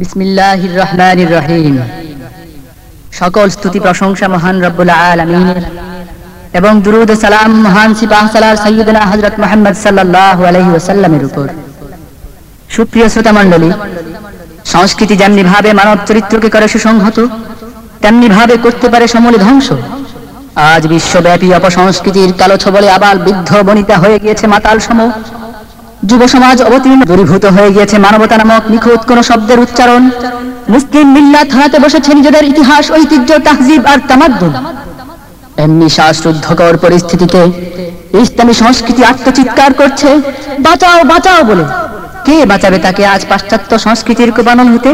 বিসমিল্লাহির রহমানির রহিম। সকল স্তুতি, প্রশংসা মহান রব্বুল আলামিনের এবং দুরুদ সালাম মহান সিপাহ সালার হযরত মুহাম্মদ সাল্লাল্লাহু আলাইহি ওয়াসাল্লামের উপর। সুপ্রিয় শ্রোতা মণ্ডলী সংস্কৃতি যেমনি ভাবে মানব চরিত্রকে করে সুসংহত তেমনি ভাবে করতে পারে সমূলে ধ্বংস। আজ বিশ্বব্যাপী অপসংস্কৃতির কালো ছবলে আবার বৃদ্ধ বনিতা হয়ে গিয়েছে মাতাল সম যুব সমাজ অবতীর্ণ দূরীভূত হয়ে গিয়েছে মানবতা নামক নিখুঁত কোন শব্দের উচ্চারণ। মুসলিম মিল্লাত হারাতে বসেছে নিজেদের ইতিহাস, ঐতিহ্য, তাহজিব আর তামাদ্দুন এমনি শ্বাসরুদ্ধকর পরিস্থিতিতে ইসলামী সংস্কৃতি আত্মচিৎকার করছে, বাঁচাও বাঁচাও বলে। কে বাঁচাবে তাকে আজ পাশ্চাত্য সংস্কৃতির কোপানল হতে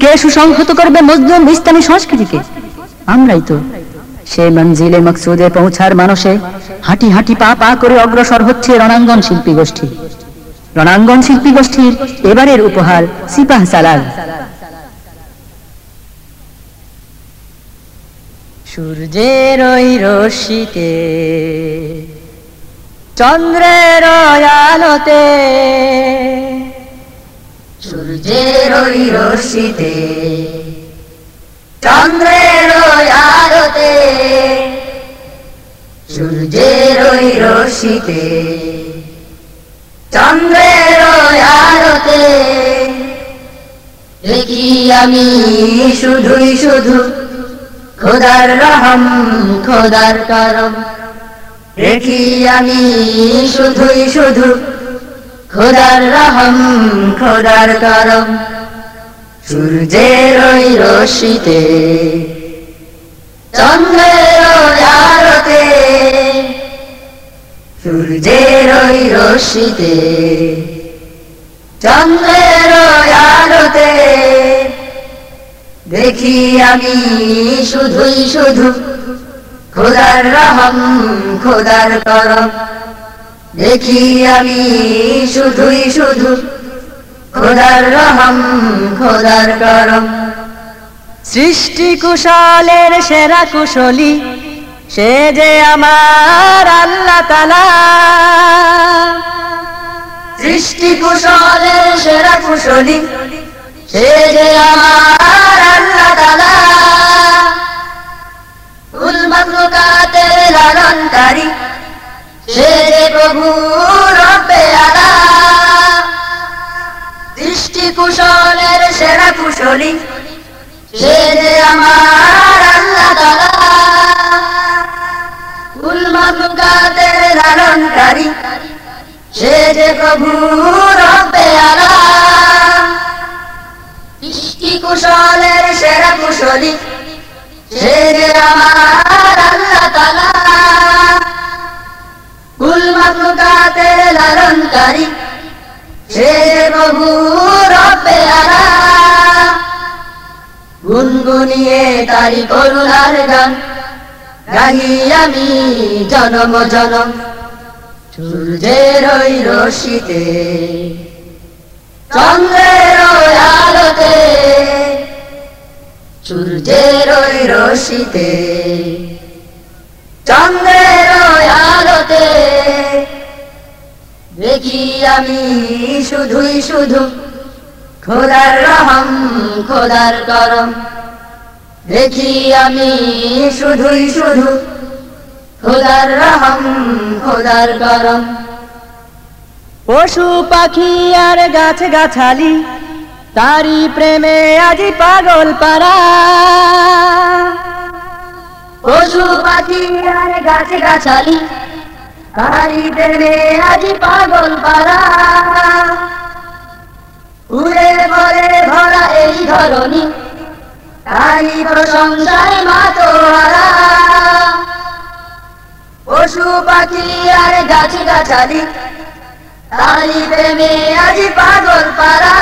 কে সুসংহত করবে মজলুম ইসলামী সংস্কৃতিকে? আমরাই তো। সে মঞ্জিলে মকসুদে পৌঁছার মানুষে হাঁটি হাঁটি পা পা করে অগ্রসর হচ্ছে রণাঙ্গন শিল্পী গোষ্ঠী। রণাঙ্গন শিল্পী গোষ্ঠীর এবারের উপহার সিপাহ সালাল সূর্যের ওই রশ্মিতে, চন্দ্রের আলোতে, সূর্যের ওই রশ্মিতে, চন্দ্রের আলোতে, সূর্যের ওই রশ্মিতে। চন্দ্রের আলোতে দেখি আমি শুধুই শুধু খোদার রহম, খোদার করম। দেখি আমি শুধুই শুধু খোদার রহম, খোদার করম। সূর্যের ওই রশ্মিতে চন্দ্রের সূর্যের ওই রশ্মিতে, চন্দ্রের ওই আলোতে। দেখি আমি শুধুই শুধু খোদার রহম, খোদার করম। দেখি আমি শুধুই শুধু খোদার রহম, খোদার করম। সৃষ্টি কুশলের সেরা কুশলী সে যে আমার আল্লাহ তালা সৃষ্টি কুশলের সেরা কুশলী। সে যে আমার আল্লাহ তালা ফুল মাকলুকাতের লালনকারী। সে যে প্রভু রব্বে আলা। কুশলের সেরা কুশলী। সে যে আমার ফুল মাকলুকাতের লালনকারী সে যে প্রভু রব্বে কুশলের সেরা কুশলী। সে যে আমার লালনকারী সে যে প্রভু গুনগুনিয়ে তারি করুণার গান। গাহি আমি জনম জনম। সূর্যের ওই রশিতে চন্দ্রের ওই আলোতে। সূর্যের ওই রশিতে চন্দ্রের আলোতে। দেখি আমি শুধুই শুধু, খোদার রহম, খোদার করম। দেখি আমি শুধুই শুধু। খোদার রহম, খোদার করম পশু পাখি আর গাছ গাছালি তারি প্রেমে আজি পাগল পারা পশু পাখি আর গাছে গাছালি তারি প্রেমে আজি পাগল পারা প্রশংসায় মাতোয়ারা। পশু পাখি আর গাছ গাছালি তারি প্রেমে আজি পাগল পারা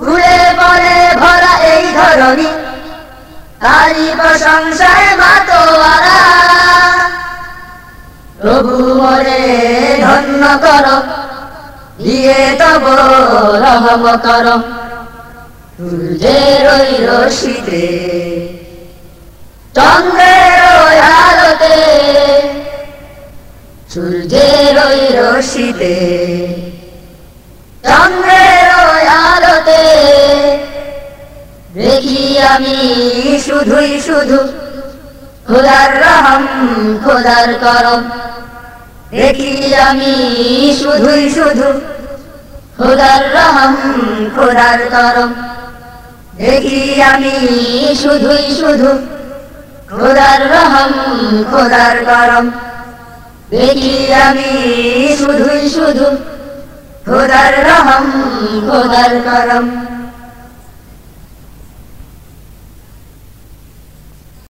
ঘুরে পরে ভরা এই ধরনী তারি প্রশংসায় মাতোয়ারা। প্রভু মরে ধন্য কর দিয়ে তব রহম কর। সূর্যের ওই রশিতে চন্দ্রের ওই আলোতে সূর্যের ওই রশিতে চন্দ্রের ওই আলো আমি শুধুই শুধু খোদার রহম, খোদার করম। দেখি আমি শুধুই শুধু খোদার রহম, খোদার করম। দেখি আমি শুধুই শুধু খোদার রহম, খোদার করম। দেখি আমি শুধুই শুধু খোদার রহম, খোদার করম।